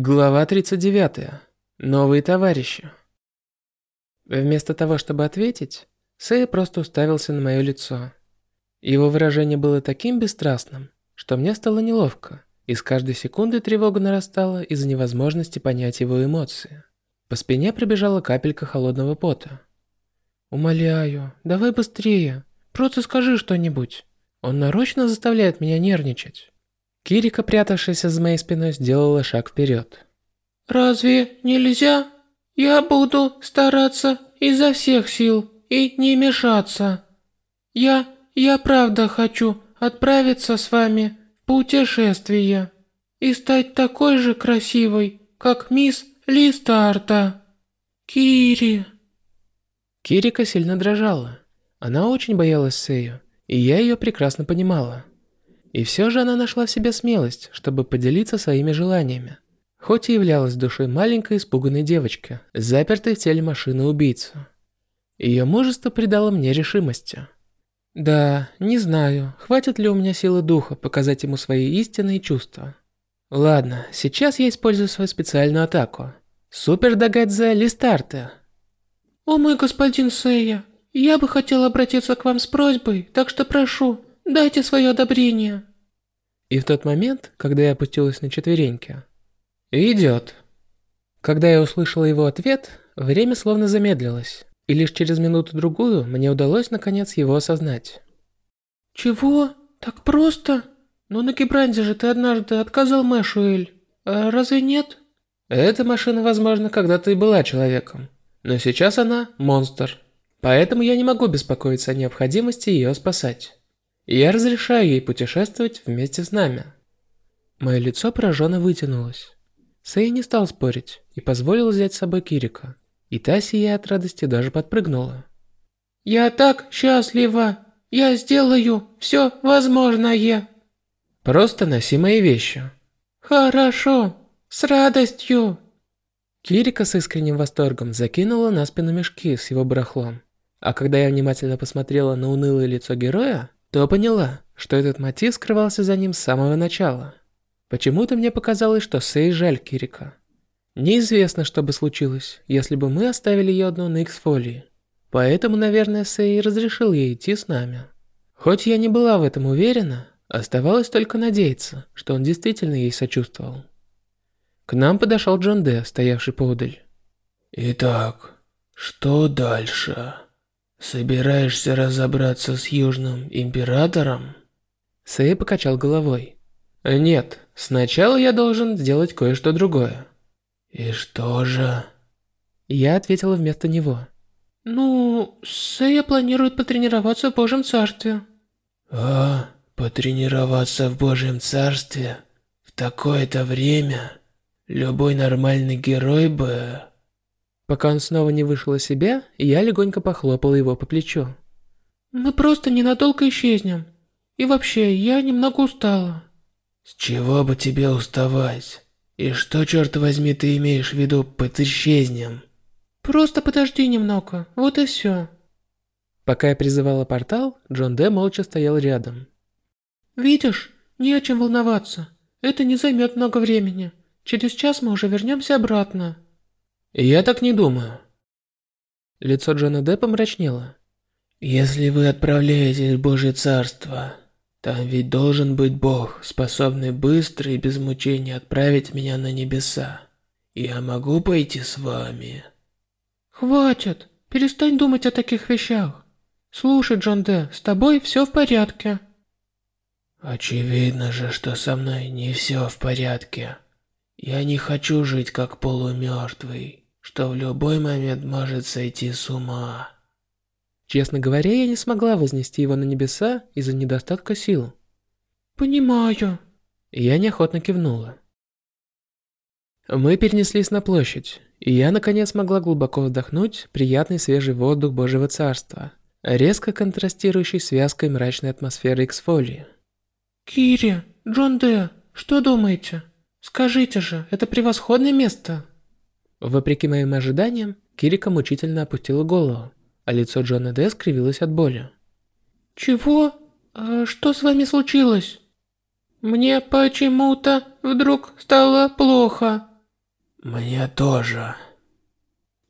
Глава 39. Новые товарищи. Вместо того, чтобы ответить, Сэй просто уставился на мое лицо. Его выражение было таким бесстрастным, что мне стало неловко, и с каждой секунды тревога нарастала из-за невозможности понять его эмоции. По спине пробежала капелька холодного пота. «Умоляю, давай быстрее, просто скажи что-нибудь. Он нарочно заставляет меня нервничать». Кирика, прятавшаяся за моей спиной, сделала шаг вперед. «Разве нельзя? Я буду стараться изо всех сил и не мешаться. Я, я правда хочу отправиться с вами в путешествие и стать такой же красивой, как мисс Листарта. Кири». Кирика сильно дрожала. Она очень боялась Сею, и я ее прекрасно понимала. И все же она нашла в себе смелость, чтобы поделиться своими желаниями. Хоть и являлась душой маленькой испуганной девочки, запертой в теле машины убийцу. Ее мужество придало мне решимости. Да, не знаю, хватит ли у меня силы духа показать ему свои истинные чувства. Ладно, сейчас я использую свою специальную атаку. Супер Дагадзе Листарте. О мой господин Сэя, я бы хотел обратиться к вам с просьбой, так что прошу, Дайте свое одобрение. И в тот момент, когда я опустилась на четвереньки. Идет. Когда я услышала его ответ, время словно замедлилось, и лишь через минуту-другую мне удалось наконец его осознать. Чего? Так просто? Но на Кибранде же ты однажды отказал Мэшуэль. А разве нет? Эта машина, возможно, когда-то и была человеком. Но сейчас она монстр. Поэтому я не могу беспокоиться о необходимости ее спасать. Я разрешаю ей путешествовать вместе с нами. Мое лицо пораженно вытянулось. Сэй не стал спорить и позволил взять с собой Кирика. И та, сияя от радости, даже подпрыгнула. «Я так счастлива! Я сделаю все возможное!» «Просто носи мои вещи!» «Хорошо! С радостью!» Кирика с искренним восторгом закинула на спину мешки с его барахлом. А когда я внимательно посмотрела на унылое лицо героя, то поняла, что этот мотив скрывался за ним с самого начала. Почему-то мне показалось, что Сей жаль Кирика. Неизвестно, что бы случилось, если бы мы оставили ее одну на X-фолии. Поэтому, наверное, Сей разрешил ей идти с нами. Хоть я не была в этом уверена, оставалось только надеяться, что он действительно ей сочувствовал. К нам подошел Джон Де, стоявший поодаль. «Итак, что дальше?» «Собираешься разобраться с Южным Императором?» Сэй покачал головой. «Нет, сначала я должен сделать кое-что другое». «И что же?» Я ответила вместо него. «Ну, Сэя планирует потренироваться в Божьем Царстве». «А, потренироваться в Божьем Царстве? В такое-то время? Любой нормальный герой бы...» Пока он снова не вышел из себя, я легонько похлопала его по плечу. «Мы просто ненадолго исчезнем. И вообще, я немного устала». «С чего бы тебе уставать? И что, черт возьми, ты имеешь в виду под исчезнем?» «Просто подожди немного, вот и все». Пока я призывала портал, Джон Д молча стоял рядом. «Видишь, не о чем волноваться. Это не займет много времени. Через час мы уже вернемся обратно». Я так не думаю. Лицо Джона Д помрачнело. Если вы отправляетесь в Божье Царство, там ведь должен быть Бог, способный быстро и без мучений отправить меня на небеса. Я могу пойти с вами? Хватит, перестань думать о таких вещах. Слушай, Джон Д, с тобой все в порядке. Очевидно же, что со мной не все в порядке. Я не хочу жить как полумертвый, что в любой момент может сойти с ума. Честно говоря, я не смогла вознести его на небеса из-за недостатка сил. Понимаю. Я неохотно кивнула. Мы перенеслись на площадь, и я наконец смогла глубоко вдохнуть приятный свежий воздух Божьего Царства, резко контрастирующий с вязкой мрачной атмосферой Эксфолии. Кири, Джон Д, что думаете? Скажите же, это превосходное место. Вопреки моим ожиданиям, Кирика мучительно опустила голову, а лицо Джона Д скривилось от боли. Чего? А что с вами случилось? Мне почему-то вдруг стало плохо. Мне тоже.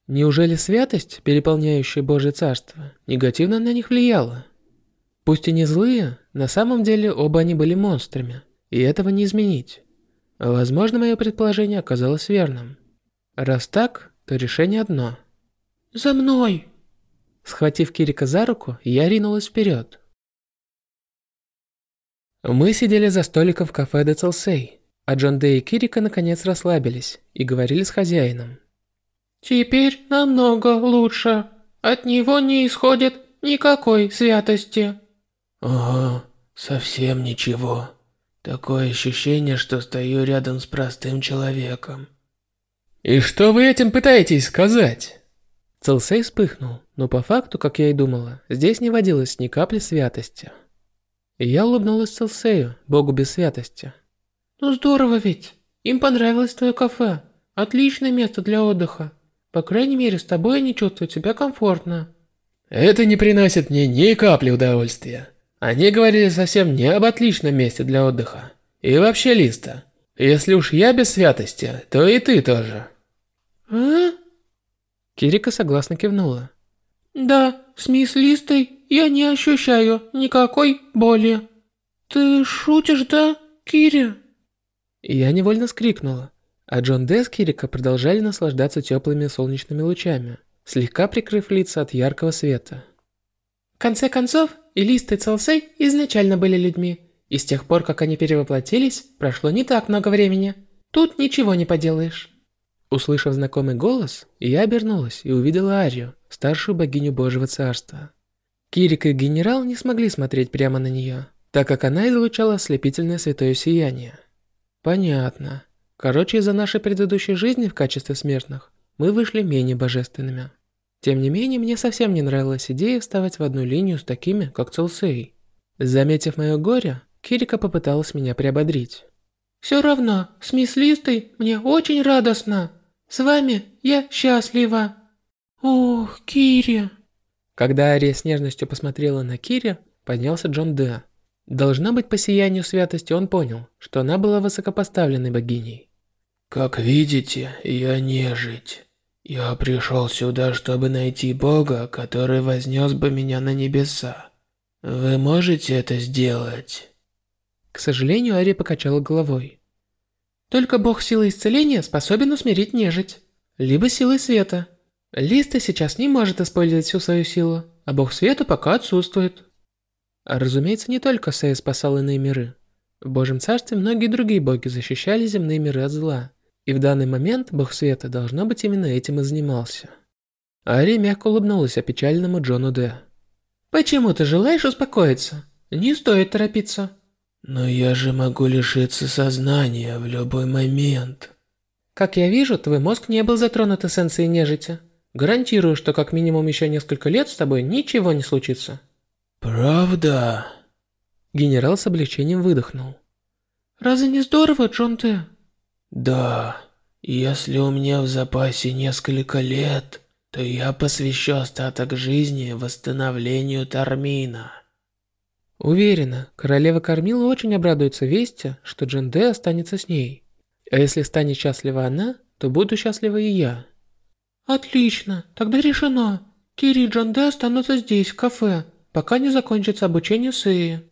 Неужели святость, переполняющая Божье Царство, негативно на них влияла? Пусть и не злые, на самом деле оба они были монстрами, и этого не изменить. Возможно, мое предположение оказалось верным. Раз так, то решение одно. «За мной!» Схватив Кирика за руку, я ринулась вперед. Мы сидели за столиком в кафе де Целсей, а Джон Дэй и Кирика наконец расслабились и говорили с хозяином. «Теперь намного лучше. От него не исходит никакой святости». Ого, совсем ничего. Такое ощущение, что стою рядом с простым человеком. И что вы этим пытаетесь сказать? Целсей вспыхнул, но по факту, как я и думала, здесь не водилось ни капли святости. И я улыбнулась Целсею, богу без святости. Ну здорово ведь. Им понравилось твое кафе. Отличное место для отдыха. По крайней мере, с тобой они чувствуют себя комфортно. Это не приносит мне ни капли удовольствия. Они говорили совсем не об отличном месте для отдыха. И вообще, Листа, если уж я без святости, то и ты тоже. А? Кирика согласно кивнула. Да, с мисс Листой я не ощущаю никакой боли. Ты шутишь, да, Кири? Я невольно скрикнула, а Джон Дэ с Кирика продолжали наслаждаться теплыми солнечными лучами, слегка прикрыв лица от яркого света. В конце концов, и Лист и Целсей изначально были людьми, и с тех пор, как они перевоплотились, прошло не так много времени. Тут ничего не поделаешь. Услышав знакомый голос, я обернулась и увидела Арию, старшую богиню Божьего Царства. Кирик и генерал не смогли смотреть прямо на нее, так как она излучала ослепительное святое сияние. Понятно. Короче, из-за нашей предыдущей жизни в качестве смертных мы вышли менее божественными. Тем не менее, мне совсем не нравилась идея вставать в одну линию с такими, как Целсей. Заметив мое горе, Кирика попыталась меня приободрить. «Все равно, с мисс Листой мне очень радостно. С вами я счастлива». «Ох, Кири!» Когда Ария с нежностью посмотрела на Кири, поднялся Джон Д. Должно быть, по сиянию святости он понял, что она была высокопоставленной богиней. «Как видите, я нежить». Я пришел сюда, чтобы найти Бога, который вознес бы меня на небеса. Вы можете это сделать? К сожалению, Ари покачала головой. Только Бог силы исцеления способен усмирить нежить. Либо силой света. Листа сейчас не может использовать всю свою силу, а Бог света пока отсутствует. А разумеется, не только Сэй спасал иные миры. В Божьем Царстве многие другие боги защищали земные миры от зла. И в данный момент бог света, должно быть, именно этим и занимался. Ари мягко улыбнулась опечаленному Джону Д. «Почему ты желаешь успокоиться? Не стоит торопиться». «Но я же могу лишиться сознания в любой момент». «Как я вижу, твой мозг не был затронут эссенцией нежити. Гарантирую, что как минимум еще несколько лет с тобой ничего не случится». «Правда?» Генерал с облегчением выдохнул. «Разве не здорово, Джон Т?» Да, если у меня в запасе несколько лет, то я посвящу остаток жизни восстановлению Тармина. Уверена, королева Кормила очень обрадуется вести, что Дженде останется с ней. А если станет счастлива она, то буду счастлива и я. Отлично, тогда решено. Кири и Джанде останутся здесь, в кафе, пока не закончится обучение Сеи.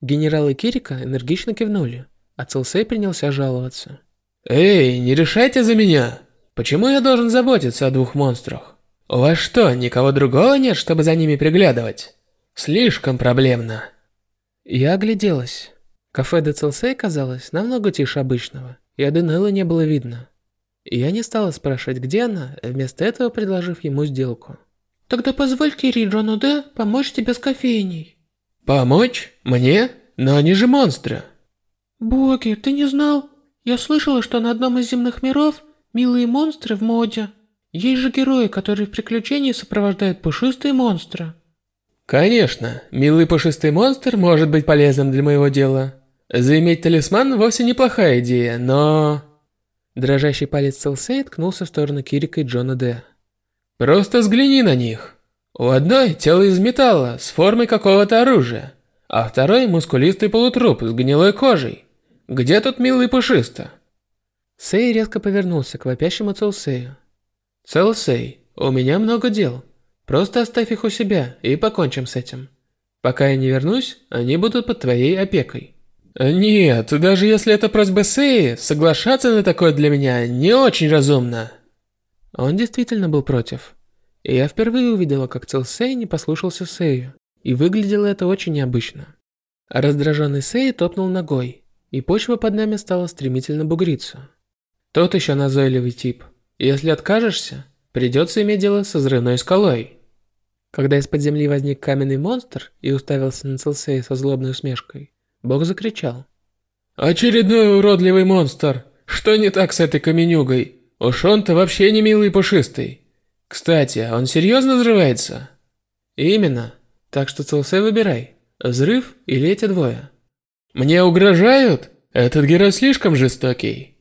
Генерал и Кирика энергично кивнули, а Целсей принялся жаловаться. «Эй, не решайте за меня! Почему я должен заботиться о двух монстрах? У вас что, никого другого нет, чтобы за ними приглядывать? Слишком проблемно!» Я огляделась. Кафе де Целсей казалось намного тише обычного, и Аденеллы не было видно. Я не стала спрашивать, где она, вместо этого предложив ему сделку. «Тогда позволь Кири Джону Де помочь тебе с кофейней». «Помочь? Мне? Но они же монстры!» «Боги, ты не знал? Я слышала, что на одном из земных миров милые монстры в моде. Есть же герои, которые в приключении сопровождают пушистые монстры. Конечно, милый пушистый монстр может быть полезным для моего дела. Заиметь талисман вовсе неплохая идея, но... Дрожащий палец Селсей ткнулся в сторону Кирика и Джона Д. Просто взгляни на них. У одной тело из металла с формой какого-то оружия, а второй мускулистый полутруп с гнилой кожей. Где тут милый пушисто? Сэй резко повернулся к вопящему Целсею. «Целсей, у меня много дел. Просто оставь их у себя и покончим с этим. Пока я не вернусь, они будут под твоей опекой». «Нет, даже если это просьба Сэй, соглашаться на такое для меня не очень разумно». Он действительно был против. И я впервые увидела, как Целсей не послушался Сэю, и выглядело это очень необычно. Раздраженный Сэй топнул ногой, и почва под нами стала стремительно бугриться. Тот еще назойливый тип. Если откажешься, придется иметь дело со взрывной скалой. Когда из-под земли возник каменный монстр и уставился на Целсея со злобной усмешкой, Бог закричал. «Очередной уродливый монстр! Что не так с этой каменюгой? Уж он-то вообще не милый и пушистый. Кстати, он серьезно взрывается?» «Именно. Так что, Целсей, выбирай, взрыв или эти двое». «Мне угрожают? Этот герой слишком жестокий».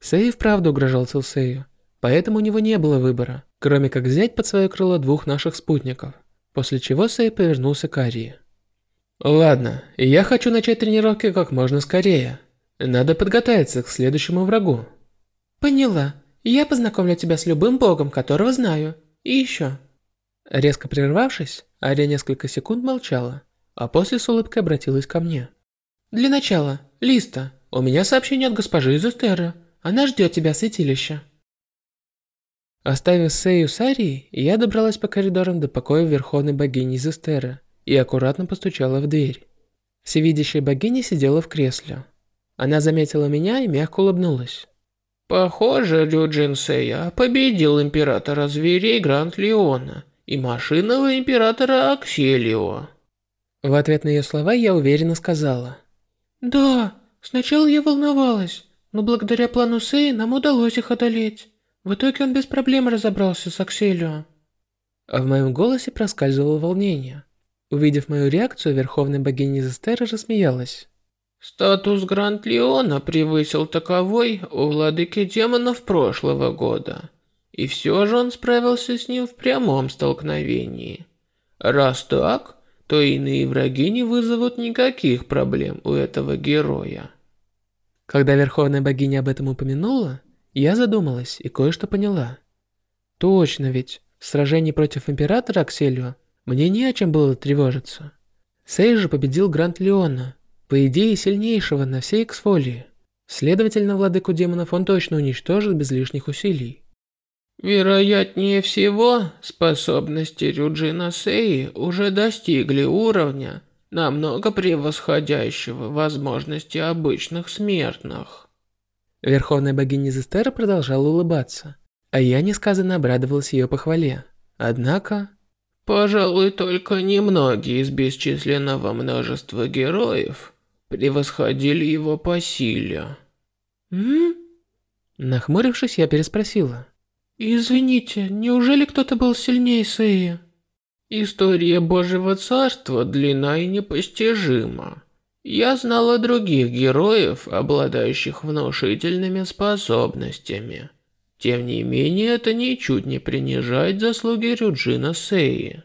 Сэй вправду угрожал Целсею, поэтому у него не было выбора, кроме как взять под свое крыло двух наших спутников, после чего Сэй повернулся к Арии. Ладно, я хочу начать тренировки как можно скорее. Надо подготовиться к следующему врагу. Поняла. Я познакомлю тебя с любым богом, которого знаю. И еще. Резко прервавшись, Ария несколько секунд молчала, а после с улыбкой обратилась ко мне. Для начала, Листа, у меня сообщение от госпожи из. Она ждет тебя в святилище. Оставив Сею с Арией, я добралась по коридорам до покоя Верховной Богини из Эстера и аккуратно постучала в дверь. Всевидящая богиня сидела в кресле. Она заметила меня и мягко улыбнулась. Похоже, Рюджин Сэя победил императора зверей Гранд Леона и машинного императора Акселио. В ответ на ее слова я уверенно сказала. Да, сначала я волновалась, но благодаря плану Сэя нам удалось их одолеть. В итоге он без проблем разобрался с Акселио. А в моем голосе проскальзывало волнение. Увидев мою реакцию, верховная богиня Зестера рассмеялась. Статус Гранд Леона превысил таковой у владыки демонов прошлого года. И все же он справился с ним в прямом столкновении. Раз так, то иные враги не вызовут никаких проблем у этого героя. Когда Верховная Богиня об этом упомянула, я задумалась и кое-что поняла. Точно ведь, в сражении против Императора Акселио мне не о чем было тревожиться. Сей же победил Гранд Леона, по идее сильнейшего на всей Эксфолии. Следовательно, владыку демонов он точно уничтожит без лишних усилий. Вероятнее всего, способности Рюджина Сеи уже достигли уровня, намного превосходящего возможности обычных смертных. Верховная богиня Зестера продолжала улыбаться, а я несказанно обрадовалась ее похвале. Однако... Пожалуй, только немногие из бесчисленного множества героев превосходили его по силе. М? Нахмурившись, я переспросила. Извините, неужели кто-то был сильнее Сэи? История Божьего Царства длинна и непостижима. Я знала других героев, обладающих внушительными способностями. Тем не менее, это ничуть не принижает заслуги Рюджина Сеи.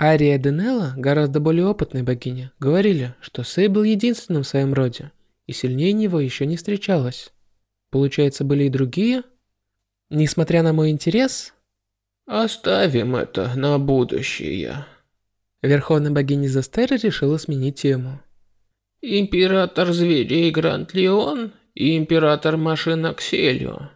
Ария Денелла, гораздо более опытная богиня, говорили, что Сей был единственным в своем роде, и сильнее него еще не встречалось. Получается, были и другие? Несмотря на мой интерес... Оставим это на будущее. Верховная богиня Застера решила сменить тему. Император зверей Гранд Леон и император машин Акселио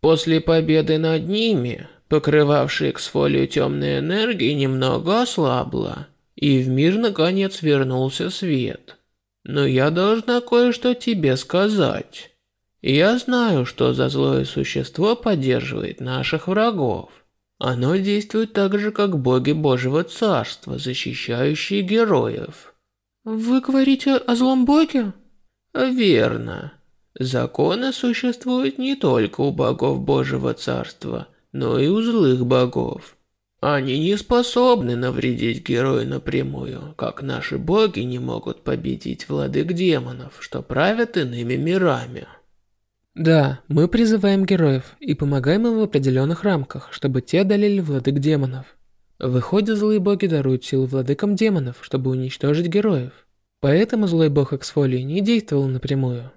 После победы над ними, покрывавшая эксфолию темной энергии немного ослабла, и в мир наконец вернулся свет. Но я должна кое-что тебе сказать. Я знаю, что за злое существо поддерживает наших врагов. Оно действует так же, как боги Божьего Царства, защищающие героев. Вы говорите о злом боге? Верно. Законы существуют не только у богов Божьего Царства, но и у злых богов. Они не способны навредить герою напрямую, как наши боги не могут победить владык демонов, что правят иными мирами. Да, мы призываем героев и помогаем им в определенных рамках, чтобы те одолели владык демонов. Выходит, злые боги даруют силу владыкам демонов, чтобы уничтожить героев. Поэтому злой бог Эксфолии не действовал напрямую.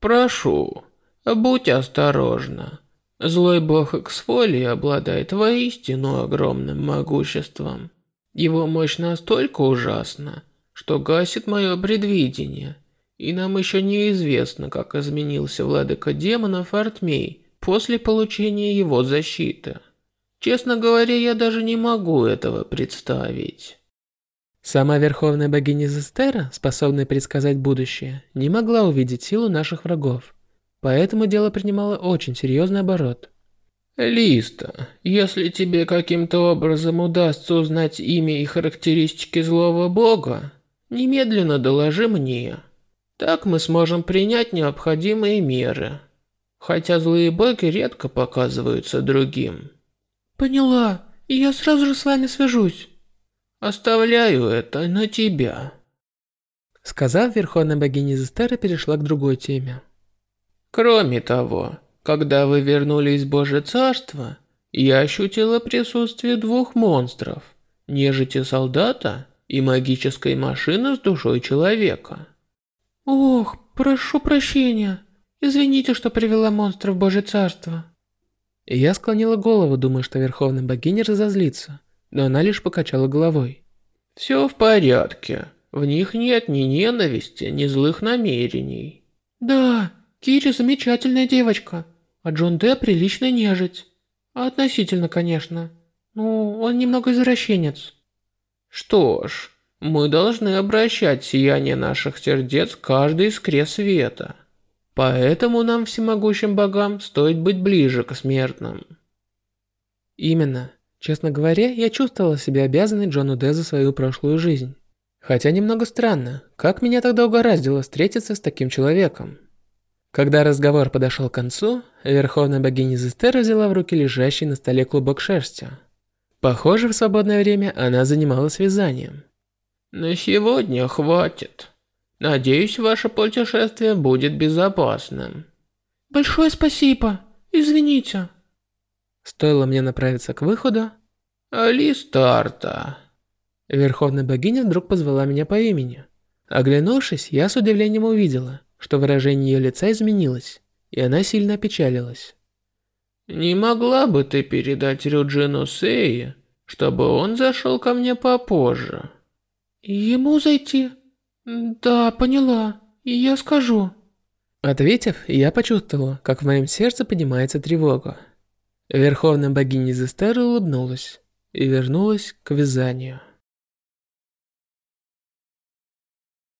Прошу, Будь осторожна. Злой бог Эксфолии обладает воистину огромным могуществом. Его мощь настолько ужасна, что гасит мое предвидение. И нам еще неизвестно, как изменился владыка демонов Артмей после получения его защиты. Честно говоря, я даже не могу этого представить. Сама Верховная Богиня Зестера, способная предсказать будущее, не могла увидеть силу наших врагов. Поэтому дело принимало очень серьезный оборот. Листа, если тебе каким-то образом удастся узнать имя и характеристики злого бога, немедленно доложи мне. Так мы сможем принять необходимые меры. Хотя злые боги редко показываются другим. Поняла, и я сразу же с вами свяжусь. Оставляю это на тебя. Сказав, Верховная Богиня Зестера перешла к другой теме. Кроме того, когда вы вернулись в Божье Царство, я ощутила присутствие двух монстров, нежити солдата и магической машины с душой человека. Ох, прошу прощения. Извините, что привела монстра в Божье Царство. Я склонила голову, думая, что Верховная Богиня разозлится, но она лишь покачала головой. Все в порядке. В них нет ни ненависти, ни злых намерений. Да, Кири замечательная девочка. А Джон Д приличная нежить. Относительно, конечно. Ну, он немного извращенец. Что ж, мы должны обращать сияние наших сердец каждой искре света. Поэтому нам, всемогущим богам, стоит быть ближе к смертным. Именно. Честно говоря, я чувствовала себя обязанной Джону Д за свою прошлую жизнь. Хотя немного странно, как меня тогда угораздило встретиться с таким человеком. Когда разговор подошел к концу, Верховная Богиня Зестера взяла в руки лежащий на столе клубок шерсти. Похоже, в свободное время она занималась вязанием. На сегодня хватит. Надеюсь, ваше путешествие будет безопасным. Большое спасибо. Извините. Стоило мне направиться к выходу. Алистарта. Верховная богиня вдруг позвала меня по имени. Оглянувшись, я с удивлением увидела, что выражение ее лица изменилось, и она сильно опечалилась. «Не могла бы ты передать Рюджину Сеи, чтобы он зашел ко мне попозже?» «Ему зайти? Да, поняла, я скажу». Ответив, я почувствовала, как в моем сердце поднимается тревога. Верховная богиня Зестера улыбнулась и вернулась к вязанию.